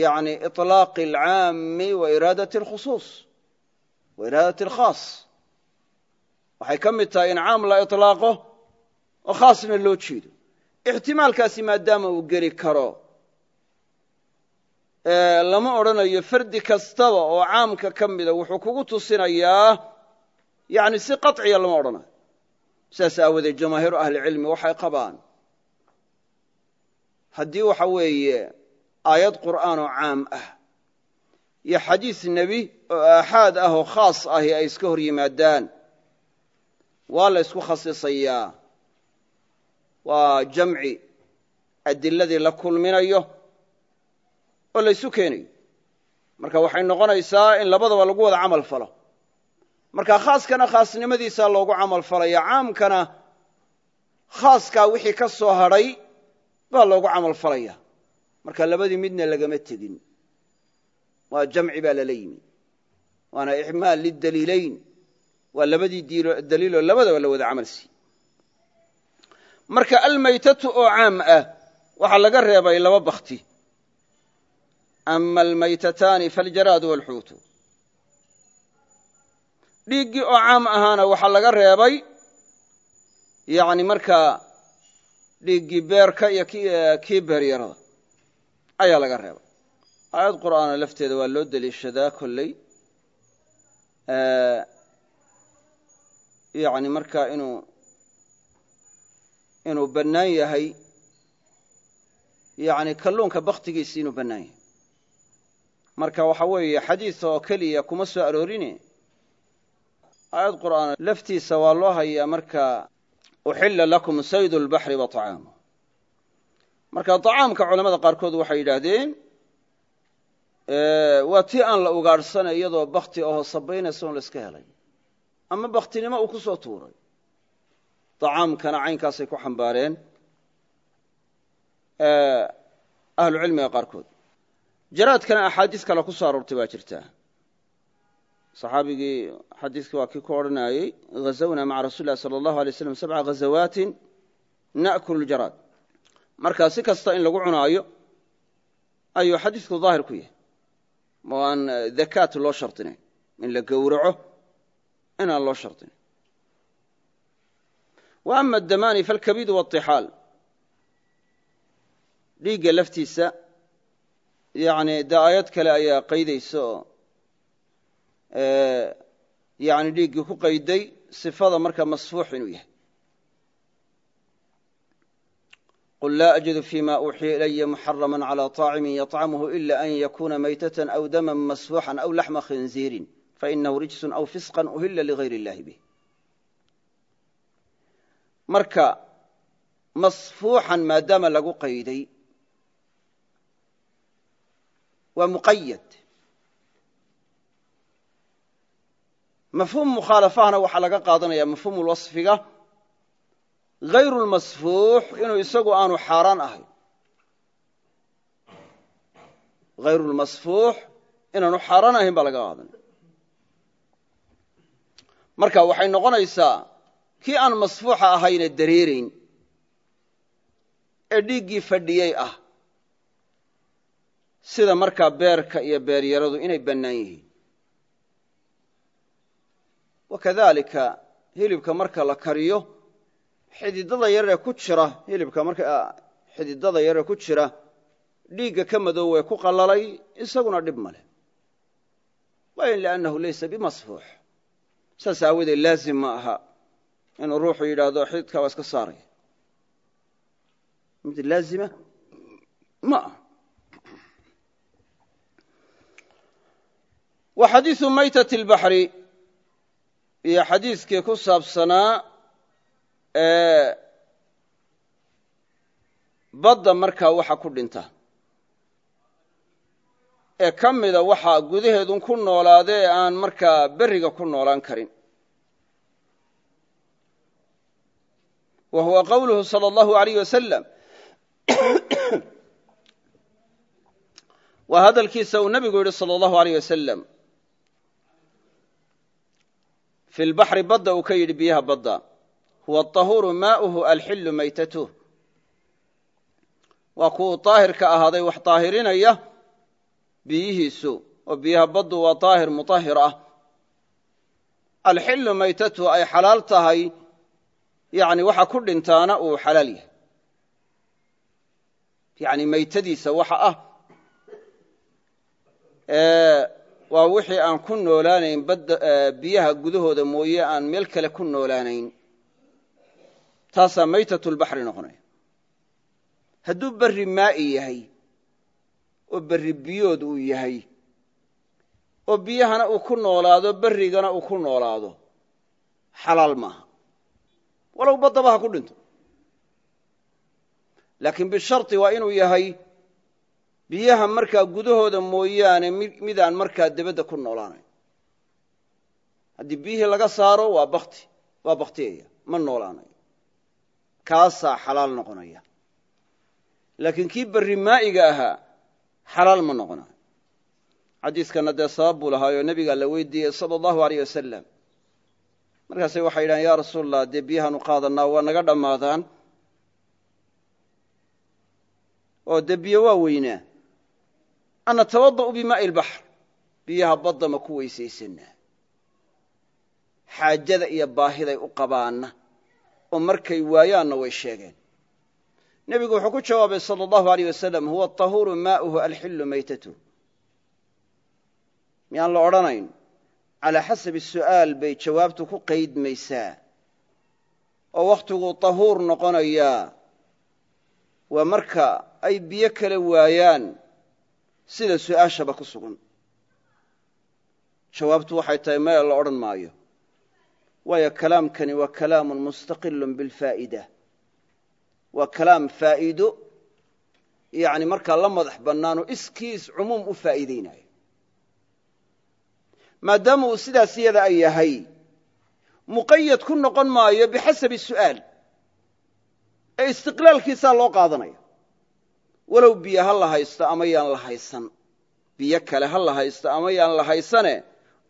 yani iطlaaqi alcaami wa iraadati alkhusuus wa iraadati alkhaas. Waxay ka mid tahay in caam la ilaaqo oo khaasna loo jeedo ixtimaalkaasi maadaama uu geli karo lama odhanayo fardi kastaba oo caamka ka mida wuxuu kugu tusinayaa yani si qaطciya lama odhanayo saas aawadeed jamaahiiru ahlicilmi waxay qabaan haddii waxa weeye aayad qur'aan oo caam ah iyo xadiis nebi oo aaxaad ah oo khaas ahi ay iska hor yimaadaan waa la ysku khasisayaa waa jamci adiladii la kulminayo oo laysu keenayo. Marka waxay noqonaysaa in labadaba lagu wada camal falo. Marka khaaskana khaasnimadiisaa loogu camal falaya caamkana khaaskaa wixii ka soo hadhay baa loogu camal falaya. Marka labadii midna lagama tegin. Waa jamci baa lala yimi. Waana ixmaal lidaliilayn waa labadii daliiloo labadaba la wada camal siiye marka almaytatu oo caam ah waxaa laga reebay laba bakti ama almaytataani faljaraadu walxuutu. Dhiiggii oo caam ahaana waxaa laga reebay yani markaa dhiiggii beerka iyo kii beeryarada ayaa laga reebay. Aayad qur'aana lafteeda waa loo deliishadaa kolley yani markaa inuu inuu bannaan yahay yani kalluunka bakhtigiisi inuu bannaan yahay. Marka waxa weeye xadiis oo keliya kuma soo aroorine. Aayad qur'aan laftiisa waa loo hayaa marka uxilla lakum saydu lbaxri wa طacaamu marka طacaamka culamada qaarkood waxay yidhaahdeen waa tii aan la ugaadhsanay iyadoo bakti aho sabaynaysa un la iska helay. Ama baktinimo uu ku soo tuuray طacaamkana caynkaasay ku xambaareen ahlu cilmiga qaarkood jaraadkana axaadiis kale ku soo aroortay baa jirtaa saxaabigii xadiiskii waa kii ku odhanayey ghazawnaa maca rasuli lahi sala allahu alay slam sabca ghazawaatin na'kulu ljaraad marka si kasta in lagu cunaayo ayuu xadiisku daahir ku yahay oo aan dakaat loo shardinayn in la gowraco inaan loo shardinayn wa ama adamaani falkabidu waاطixaal dhiigga laftiisa yani dee aayad kale ayaa qaydaysa oo yani dhiiggii ku qayday sifada marka masfuux inuu yahay qul laa ajidu fima uuxiya ilaya muxarama calى طaacimin yaطcamhu ila an yakuna maytة aw dama masfuuxa aw laxma khinziirin fainahu rijsu aw fisqa uhila ligayr اllahi bih marka masfuuxan maadaama lagu qayday waa muqayad mafhuum mukhaalafahana waxaa laga qaadanaya mafhuum lwasfiga hayru lmasfuux inuu isagu aanu xaaraan ahayn. Hayru lmasfuux inaanu xaaraan ahayn baa laga qaadanaya. Marka waxay noqonaysaa kii aan masfuuxa ahayne dareerayn ee dhiiggii fadhiyey ah. Sida markaa beerka iyo beeryaradu inay bannaan yihiin. Wakadalika hilibka marka la kariyo xididada yaree ku jira hilibka marka xididada yaree ku jira dhiigga ka madoowee ku qallalay isaguna dhib ma leh. Wain liannahu laysa bimasfuux. Saas aawadeed laazim ma aha inuu ruuxu yidhaahdo xididkaa waa iska saaraya mid laazima? Ma. Aha wa xadiiu maytat اlbaxri iyo xadiiskii ku saabsanaa badda markaa waxa ku dhinta. Ee ka mida waxa gudaheedun ku noolaada ee aan markaa beriga ku noolaan karin wa huwa qowluhu sal allahu alayh wasalam waa hadalkiisa uu nabigu yidhi sal allahu alayh wasalam fi lbaxri badda uu ka yidhi biyaha badda huwa ahahuuru maauhu alxilu maytatuh waa kuwuu daahirka ahaaday wax daahirinaya biyihiisu oo biyaha baddu waa ay xalaal yani waxa ku dhintaana uu xalaal yahay. Yani maytadiisa waxa ah. Waa wixii aan ku noolaanayn biyaha gudahooda mooye aan meel kale ku noolaanayn. Taasaa maytat lbaxri noqonaya. Hadduu berri maa'i yahay oo berri biyood uu yahay oo biyahana uu ku noolaado berrigana uu ku noolaado xalaal maaha walow baddaba ha ku dhinto. Laakiin bisharti waa inuu yahay biyaha markaa gudahooda mooyaane midaan markaa debadda ku noolaanayn. Haddii biyihii laga saaro waa bakti waa baktiyaya ma noolaanayo kaasaa xalaal noqonaya. Laakiin kii berri maa'iga ahaa xalaal ma noqonayo xadiiskana dee sabab buu lahaayoo nebigaa la weydiiyey sala allahu aleyh wasalam markaase waxay yidhahan ya rasuul allah dee biyahaanu qaadanaa waa naga dhammaadaan. Oo dee biyo waa weynaa anatawada'u bimaa'i lbaxr biyaha badda ma ku weysaysanaa. Xaajada iyo baahiday u qabaanna oo markay waayaanna way sheegeen. Nebigu wuxuu ku jawaabay sala allahu aleyh wasalam huwa aطahuuru maa'uhu alxilu maytatuh miyaan la odhanayn calaa xasabi su'aal bay jawaabtu ku qaydmaysaa oo wakhtiguu tahuur noqonayaa waa marka ay biyo kala waayaan sida su'aashaba ku sugan jawaabtu waxay tahay maya la odhan maayo waayo kalaamkani waa kalaamun mustaqilun bilfaa'ida waa kalaam faa'iido yani markaa la madax bannaanoo iskiis cumuum u faa'iideynayo maadaama uu sidaas iyada ay yahay muqayad ku noqon maayo bixasabi su'aal ee istiqlaalkiisaa loo qaadanaya walow biyo ha la haysto ama yaan la haysan biyo kale ha la haysto ama yaan la haysane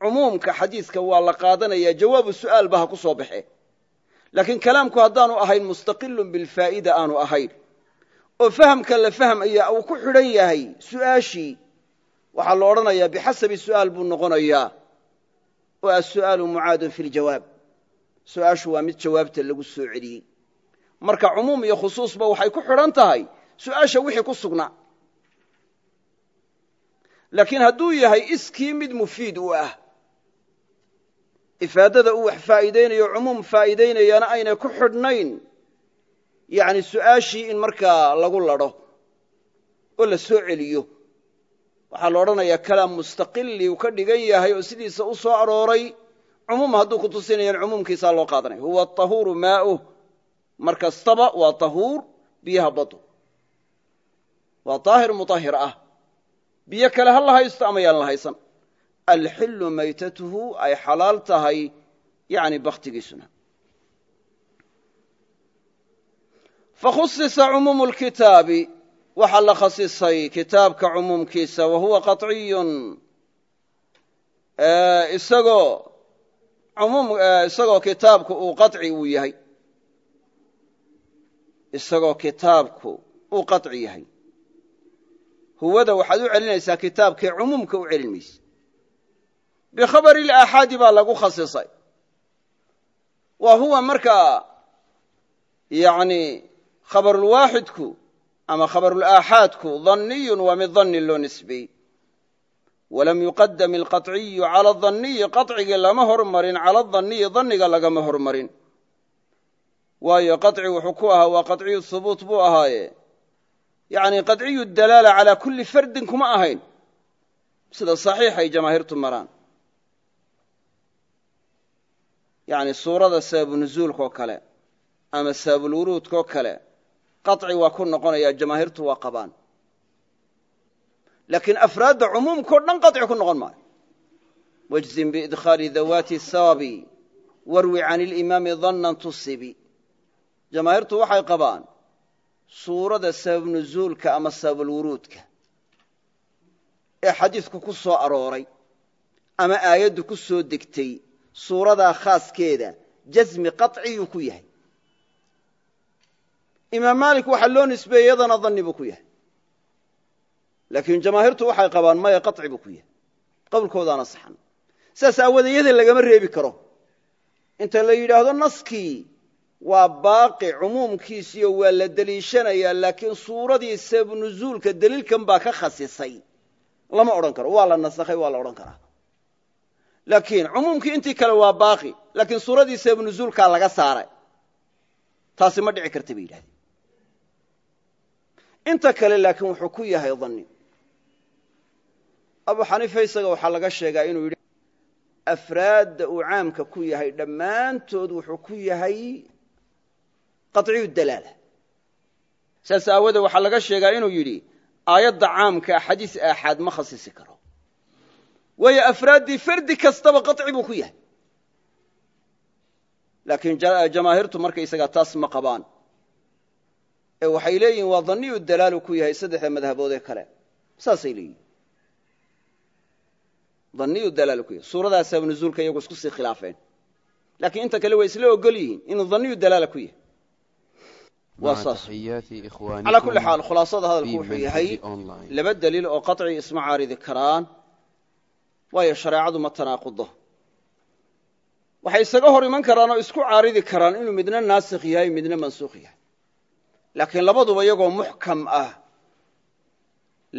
cumuumka xadiiska waa la qaadanaya jawaabu su'aalba ha ku soo baxe laakiin kalaamku haddaanu ahayn mustaqilun bilfaa'ida aanu ahayn. Oo fahamka la fahmaya uu ku xidhan yahay su'aashii waxaa la odhanayaa bixasabi su'aal buu noqonayaa oo assu'aalu mucaadun fi ljawaab su'aashu waa mid jawaabta lagu soo celiyey. Marka cumuum iyo khusuusba waxay ku xidhan tahay su'aasha wixii ku sugnaa. Laakiin hadduu yahay iskii mid mufiid u ah ifaadada uu wax faa'iidaynayo cumuum faa'iidaynayana aynay ku xidhnayn yani su'aashii in markaa lagu ladho oo la soo celiyo waxaa la odhanayaa kalaam mustaqili uu ka dhigan yahay oo sidiisa u soo arooray. Cumuum hadduu ku tusinayaan cumuumkiisaa loo qaadanaya huwa aطahuuru maauh mar kastaba waa tahuur biyaha badu waa daahir muطahir ah. Biyo kale ha la haysto ama yaan la haysan. Alxilu maytatuhu ay xalaal tahay yani bakhtigiisuna. Fakhusisa cumuumu lkitaabi waxaa la khasisay kitaabka cumuumkiisa wa huwa qaطciyun isagoo umum isagoo kitaabku uu qaطci uu yahay isagoo kitaabku uu qaطci yahay huwada waxaad u celinaysaa kitaabkee cumuumka u celin mayse bikhabari اlaaxaadi baa lagu khasisay wa huwa markaa yani khabarulwaaxidku ama khabarulaaxaadku danniyun waa mid danni loo nisbey walam yuqadam alqaطciyu cala danniyi qaطcigii lama hormarin cala danniyi danniga lagama hormarin waayo qaطci wuxuu ku ahaa waa qaطciyu hubuut buu ahaaye yani qaطciyu dalaala calaa kulli fardin kuma ahayn sida saxiix ay jamaahiirtu maraan yani suurada sababu nuzuulkaoo kale ama sababulwuruudkaoo kale qaci waa ku noqonaya jamaahiirtu waa qabaan. Laakiin afraadda cumuumkao dhan qaci ku noqon maayo. Wajzim biidkhaali dawaati sababi warwi can ilimaami dannan tusibi. Jamaahiirtu waxay qabaan suurada sabab nuzuulka ama sabab sababulwuruudka ee xadiidku ku soo arooray ama aayaddu ku soo degtay suuradaa khaaskeeda jasmi qaciyuu ku yahay imaam maalik waxaa loo nisbeeyey yadana danni buu ku yahay. laakiin jamaahiirtu waxay qabaan maya qaطci buu ku yahay. qowlkoodaana saxan. saas aawoodee lagama reebi karo. inta la yidhaahdo naskii waa baaqi cumuumkiisiyo waa la deliishanayaa laakiin suuradii sabab nuzuulka deliilkan baa ka khasisay. lama odhan karo. waa la nasakhay waa la odhan karaa. laakiin cumuumkii intii kale waa baaqi laakiin suuradii sabab nuzuulkaa laga saaray. taasi ma dhici karta bay yidhahdeen inta kale laakiin wuxuu ku yahay danni. Abu xaniifa isaga waxaa laga sheegaa inuu yidhi afraadda uu caamka ku yahay dhammaantood wuxuu ku yahay qaطciyu dalaala. Saas aawoodee waxaa laga sheegaa inuu yidhi aayadda caamkaa xadiis aaxaad ma khasisi karo. Waayo afraaddii fardi kastaba qaطci buu ku yahay. Laakiin jamaahiirtu markaysagaa taas ma qabaan ee waxay leeyihiin waa danniyu dalaalu ku yahay saddexda madhabood ee kale. Saasay leeyihiin danniyu dalaalu ku yahay. Suuradaa sabab nuzuulka iyagu isku sii khilaafeen. Laakiin inta kale way isla ogol yihiin inuu danniyu dalaala ku yahay. Waa saas. calaa kulli xaal khulaasada hadalku wuxuu yahay laba daliil oo qaطci isma caaridi karaan waayo shareecadu ma tanaaqudo. Waxay isaga hor iman karaan oo isku caaridi karaan inuu midna naasikh yahay midna mansuukh yahay laakiin labaduba iyagoo muxkam ah.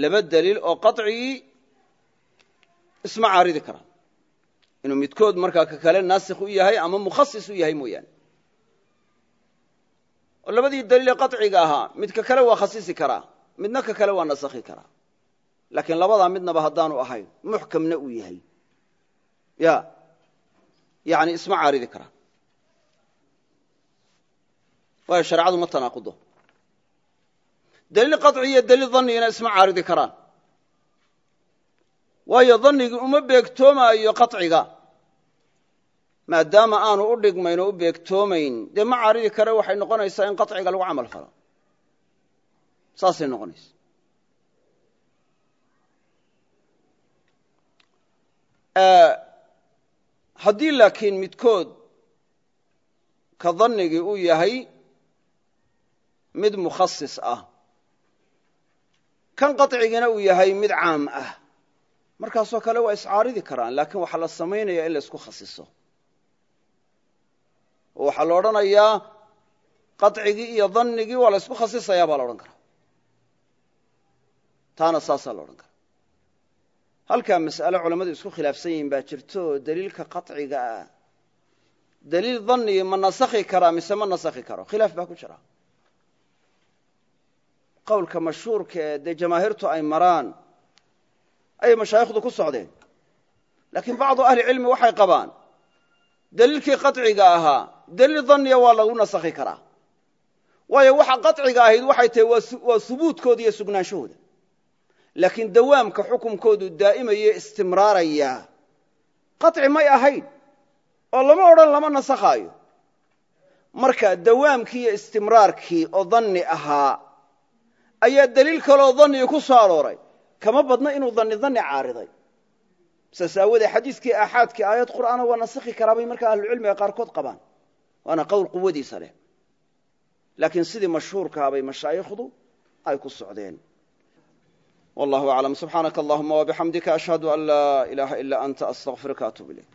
Laba daliil oo qaطcigii isma caaridi karaan. Inuu midkood markaa ka kale naasikh u yahay ama mukhasis u yahay mooyaane. Oo labadii daliilee qaطciga ahaa. Mid ka kale waa khasisi karaa. Midna ka kale waa nasakhi karaa. Laakiin labadaa midnaba haddaanu ahayn muxkamna uu yahay. Ya yani isma caaridi karaan waayo shareecadu ma tanaaqudo daliil qaطci iyo daliil dannigina isma caaridi karaan waayo dannigii uma beegtoomaayo qaطciga maadaama aanu u dhigmayn oo u beegtoomayn dee ma caaridi kare waxay noqonaysaa in qaطciga lagu camal falo saasay noqonaysa haddii laakiin midkood ka dannigii uu yahay mid mukhasis ah kan qaطcigiina uu yahay mid caam ah markaasoo kale waa iscaaridi karaan laakiin waxaa la samaynaya in la isku khasiso oo waxaa la odhanayaa qaطcigii iyo dannigii waa la isku khasisayaa baa la odhan karaa taana saasaa la odhan karaa halkaa mas'ale culammadu isku khilaafsan yihiin baa jirto oo daliilka qaطciga ah daliil dannigii ma nasakhi karaa mise ma nasakhi karo khilaaf baa ku jira qowlka mashhuurka ee dee jamaahiirtu ay maraan ayay mashaayikhdu ku socdeen. Laakiin bacdu ahlicilmi waxay qabaan deliilkii qaciga ahaa deliil danniya waa lagu nasakhi karaa. Waayo waxa qaciga ahayd waxay tahay waa hubuudkooda iyo sugnaanshahooda laakiin dawaamka xukumkoodu daa'imayo istimraarayaa qaci may ahayn oo lama odhan lama nasakhaayo. Marka dawaamkii iyo istimraarkii oo danni ahaa ayaa daliil kaleoo dannigi ku soo arooray. Kama badna inuu danni danni caariday. Saas aawoodee xadiiskii aaxaadkii aayad qur'aana waa nasakhi karaa bay markaa ahlucilmiga qaarkood qabaan. Waana qowl quwadiisa leh. Laakiin sidii mashhuurkaa bay mashaayikhdu ay ku socdeen. Wallahu aclam subxaanaka allahuma wabixamdika ashhadu an laa ilaaha ila anta astaqfiruka atub ilayk